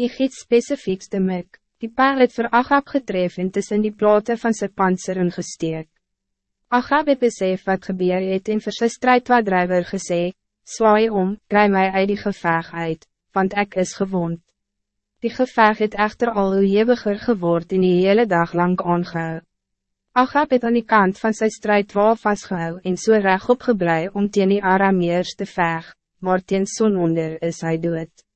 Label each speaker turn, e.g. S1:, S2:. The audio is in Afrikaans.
S1: Ik iets specifieks de merk. Die paal het vir Agab getref en tussen die platen van zijn panzer ingesteek. Agab het besef wat gebeur het en vir sy strijdwaardrijver gesê, Swaai om, kry my uit die geveg uit, want ik is gewond. Die geveg het echter al hoe heviger geword en die hele dag lang aangehou. Agab het aan die kant van sy strijdwaal vastgehou en so reg opgebrei om teen die Arameers te veg, maar teen sononder is hij dood.